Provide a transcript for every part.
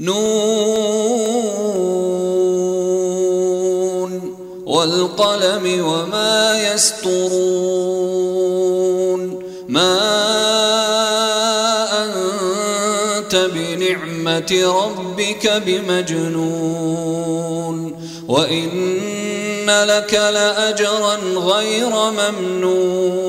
نون والقلم وما يسطرون ما أنت بنعمة ربك بمجنون وإن لك لأجرا غير ممنون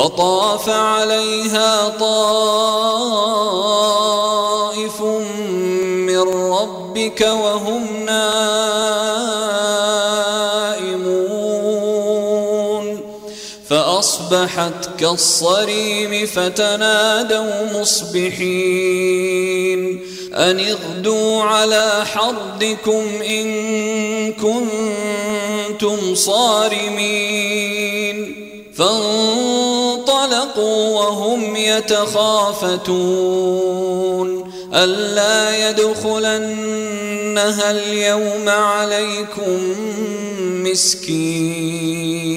فطاف عليها طائف من ربك وهم نائمون. فأصبحت كالصريم فتنادوا مصبحين. أن اغدوا على حردكم إن كنتم صارمين. فانطلقوا وهم يتخافتون. ألا يدخلنها اليوم عليكم مسكين.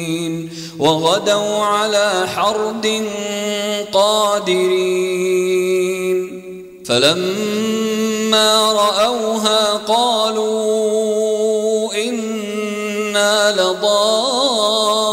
وغدوا على حرد قادرين. فلما رأوها قالوا إنا لضالون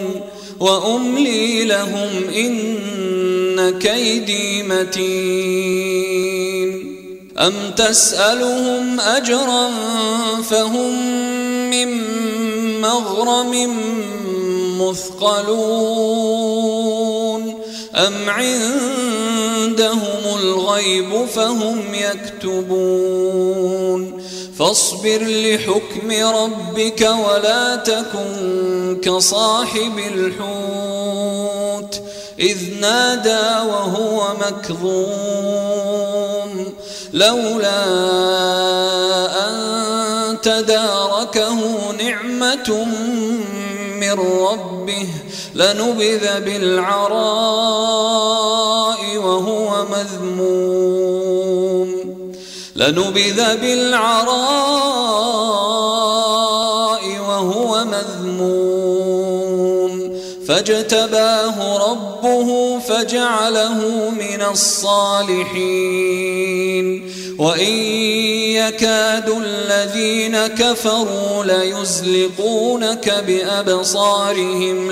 وأملي لهم إن كيدي متين. أم تسألهم أجرا فهم من مغرم مثقلون. أم عندهم الغيب فهم يكتبون. فاصبر لحكم ربك ولا تكن كصاحب الحوت. إذ نادى وهو مكظوم. لولا أن تداركه نعمة من ربه لنبذ بالعراء مذموم لنبذ بالعراء وهو مذموم فاجتباه ربه فجعله من الصالحين وإن يكاد الذين كفروا ليزلقونك بأبصارهم